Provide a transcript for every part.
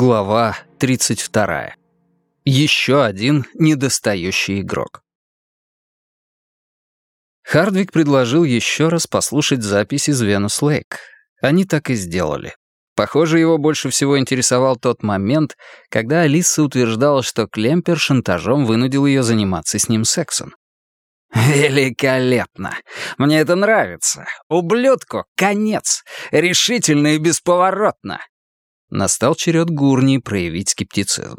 Глава 32. Еще один недостающий игрок. Хардвик предложил еще раз послушать запись из Венус Лейк. Они так и сделали. Похоже, его больше всего интересовал тот момент, когда Алиса утверждала, что Клемпер шантажом вынудил ее заниматься с ним сексом. «Великолепно! Мне это нравится! Ублюдку конец! Решительно и бесповоротно!» Настал черед Гурни проявить скептицизм.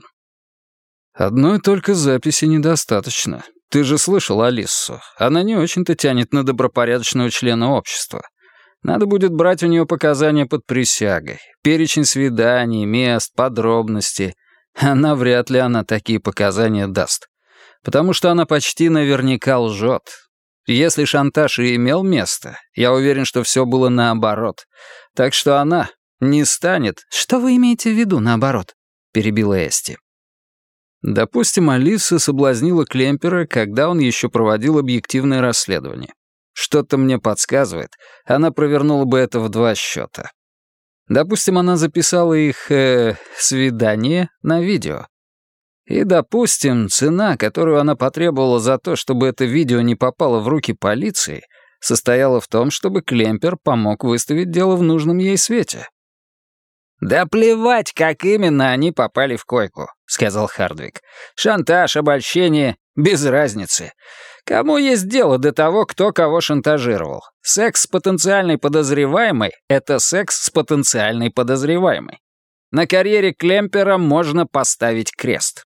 «Одной только записи недостаточно. Ты же слышал Алису. Она не очень-то тянет на добропорядочного члена общества. Надо будет брать у нее показания под присягой, перечень свиданий, мест, подробности. Она вряд ли она такие показания даст. Потому что она почти наверняка лжет. Если шантаж и имел место, я уверен, что все было наоборот. Так что она не станет. Что вы имеете в виду, наоборот? Перебила Эсти. Допустим, Алиса соблазнила Клемпера, когда он еще проводил объективное расследование. Что-то мне подсказывает, она провернула бы это в два счета. Допустим, она записала их э, свидание на видео. И, допустим, цена, которую она потребовала за то, чтобы это видео не попало в руки полиции, состояла в том, чтобы Клемпер помог выставить дело в нужном ей свете. «Да плевать, как именно они попали в койку», — сказал Хардвик. «Шантаж, обольщение — без разницы. Кому есть дело до того, кто кого шантажировал? Секс с потенциальной подозреваемой — это секс с потенциальной подозреваемой. На карьере Клемпера можно поставить крест».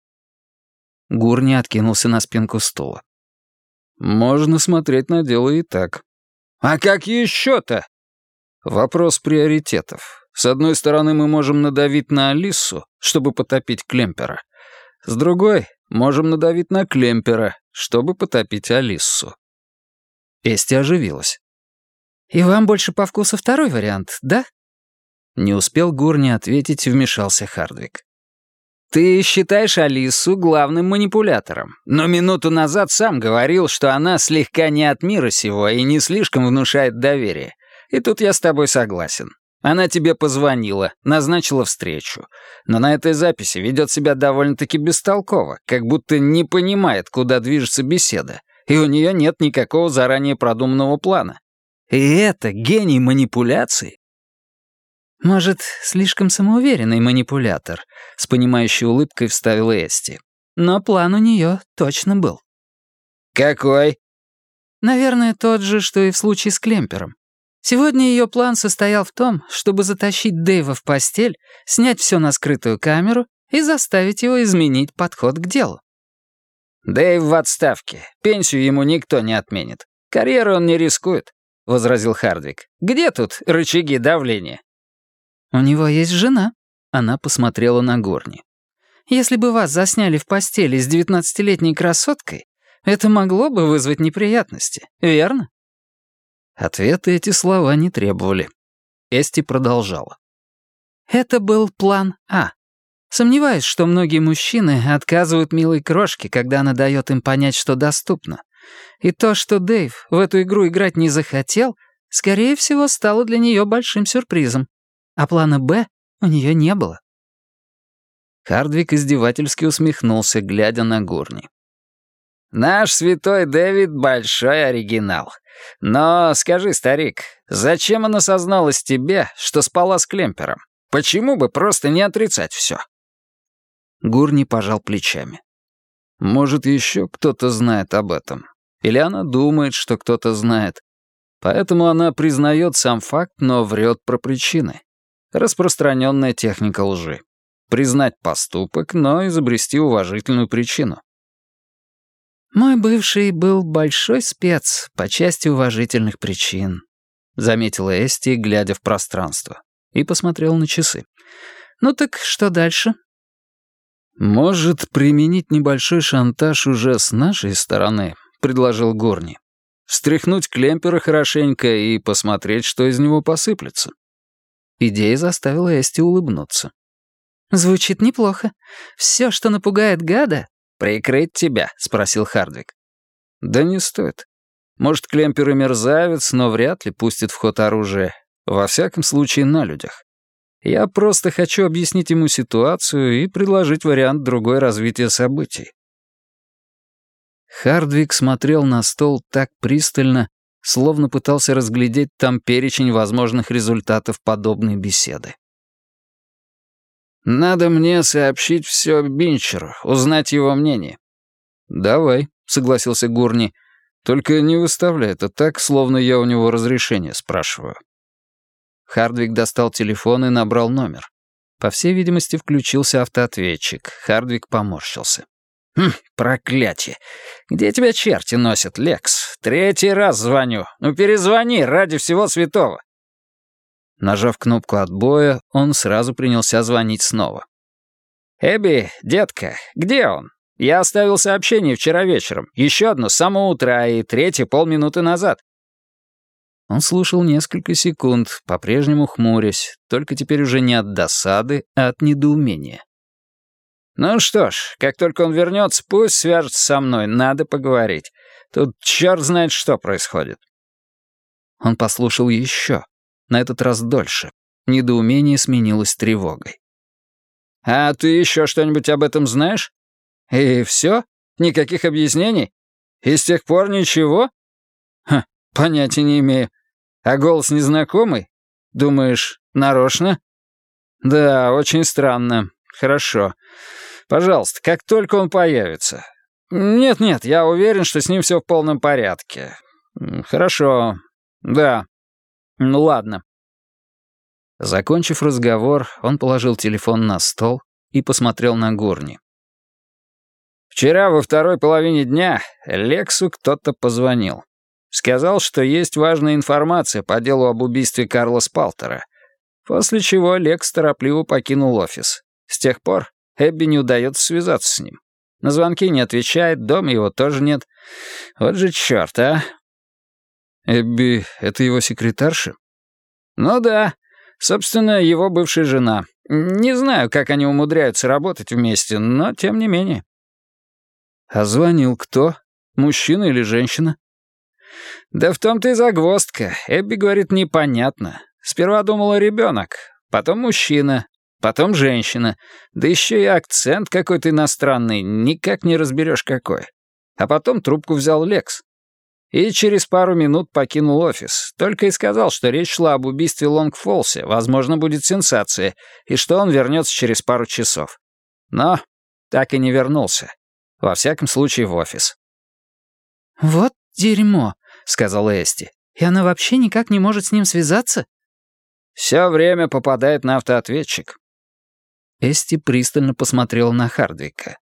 Гурни откинулся на спинку стула. «Можно смотреть на дело и так». «А как еще-то?» «Вопрос приоритетов. С одной стороны, мы можем надавить на Алису, чтобы потопить Клемпера. С другой, можем надавить на Клемпера, чтобы потопить Алису. Эсти оживилась. «И вам больше по вкусу второй вариант, да?» Не успел Гурни ответить, вмешался Хардвик. «Ты считаешь Алису главным манипулятором, но минуту назад сам говорил, что она слегка не от мира сего и не слишком внушает доверие. И тут я с тобой согласен. Она тебе позвонила, назначила встречу, но на этой записи ведет себя довольно-таки бестолково, как будто не понимает, куда движется беседа, и у нее нет никакого заранее продуманного плана. И это гений манипуляций. «Может, слишком самоуверенный манипулятор», — с понимающей улыбкой вставила Эсти. «Но план у нее точно был». «Какой?» «Наверное, тот же, что и в случае с Клемпером. Сегодня ее план состоял в том, чтобы затащить Дэйва в постель, снять все на скрытую камеру и заставить его изменить подход к делу. «Дэйв в отставке. Пенсию ему никто не отменит. Карьеру он не рискует», — возразил Хардвик. «Где тут рычаги давления?» «У него есть жена», — она посмотрела на Горни. «Если бы вас засняли в постели с девятнадцатилетней красоткой, это могло бы вызвать неприятности, верно?» Ответы эти слова не требовали. Эсти продолжала. Это был план А. Сомневаюсь, что многие мужчины отказывают милой крошке, когда она дает им понять, что доступно. И то, что Дэйв в эту игру играть не захотел, скорее всего, стало для нее большим сюрпризом. А плана «Б» у нее не было. Хардвик издевательски усмехнулся, глядя на Гурни. «Наш святой Дэвид — большой оригинал. Но скажи, старик, зачем она созналась тебе, что спала с Клемпером? Почему бы просто не отрицать все? Гурни пожал плечами. Может, еще кто-то знает об этом. Или она думает, что кто-то знает. Поэтому она признает сам факт, но врет про причины. Распространенная техника лжи. Признать поступок, но изобрести уважительную причину. «Мой бывший был большой спец по части уважительных причин», — заметила Эсти, глядя в пространство, и посмотрел на часы. «Ну так что дальше?» «Может, применить небольшой шантаж уже с нашей стороны», — предложил Горни. «Встряхнуть Клемпера хорошенько и посмотреть, что из него посыплется». Идея заставила Эсти улыбнуться. «Звучит неплохо. Все, что напугает гада, «Прикрыть тебя?» — спросил Хардвик. «Да не стоит. Может, Клемпер и мерзавец, но вряд ли пустит в ход оружие. Во всяком случае, на людях. Я просто хочу объяснить ему ситуацию и предложить вариант другой развития событий. Хардвик смотрел на стол так пристально, словно пытался разглядеть там перечень возможных результатов подобной беседы. «Надо мне сообщить все Бинчеру, узнать его мнение». «Давай», — согласился Гурни, — «только не выставляй это так, словно я у него разрешение спрашиваю». Хардвик достал телефон и набрал номер. По всей видимости, включился автоответчик. Хардвик поморщился. «Хм, проклятие! Где тебя черти носят, Лекс? Третий раз звоню. Ну перезвони, ради всего святого!» Нажав кнопку отбоя, он сразу принялся звонить снова. «Эбби, детка, где он? Я оставил сообщение вчера вечером, еще одно с самого утра и третье полминуты назад». Он слушал несколько секунд, по-прежнему хмурясь, только теперь уже не от досады, а от недоумения. «Ну что ж, как только он вернется, пусть свяжется со мной, надо поговорить. Тут черт знает, что происходит». Он послушал еще, на этот раз дольше. Недоумение сменилось тревогой. «А ты еще что-нибудь об этом знаешь? И все? Никаких объяснений? И с тех пор ничего? Ха, понятия не имею. А голос незнакомый? Думаешь, нарочно? Да, очень странно. Хорошо. Пожалуйста, как только он появится. Нет-нет, я уверен, что с ним все в полном порядке. Хорошо. Да. Ну ладно. Закончив разговор, он положил телефон на стол и посмотрел на Гурни. Вчера во второй половине дня Лексу кто-то позвонил. Сказал, что есть важная информация по делу об убийстве Карла Спалтера. После чего Лекс торопливо покинул офис. С тех пор Эбби не удается связаться с ним. На звонки не отвечает, дома его тоже нет. Вот же черт, а. Эбби — это его секретарша? Ну да. Собственно, его бывшая жена. Не знаю, как они умудряются работать вместе, но тем не менее. А звонил кто? Мужчина или женщина? Да в том-то и загвоздка. Эбби говорит непонятно. Сперва думала ребенок, потом мужчина, потом женщина, да еще и акцент какой-то иностранный, никак не разберешь какой. А потом трубку взял Лекс. И через пару минут покинул офис, только и сказал, что речь шла об убийстве Лонгфолсе, возможно, будет сенсация, и что он вернется через пару часов. Но так и не вернулся. Во всяком случае, в офис. «Вот дерьмо», — сказала Эсти. «И она вообще никак не может с ним связаться?» «Все время попадает на автоответчик. Эсти пристально посмотрела на Хардвика.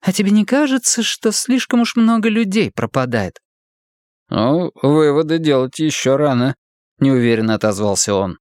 «А тебе не кажется, что слишком уж много людей пропадает?» «Ну, выводы делать еще рано», — неуверенно отозвался он.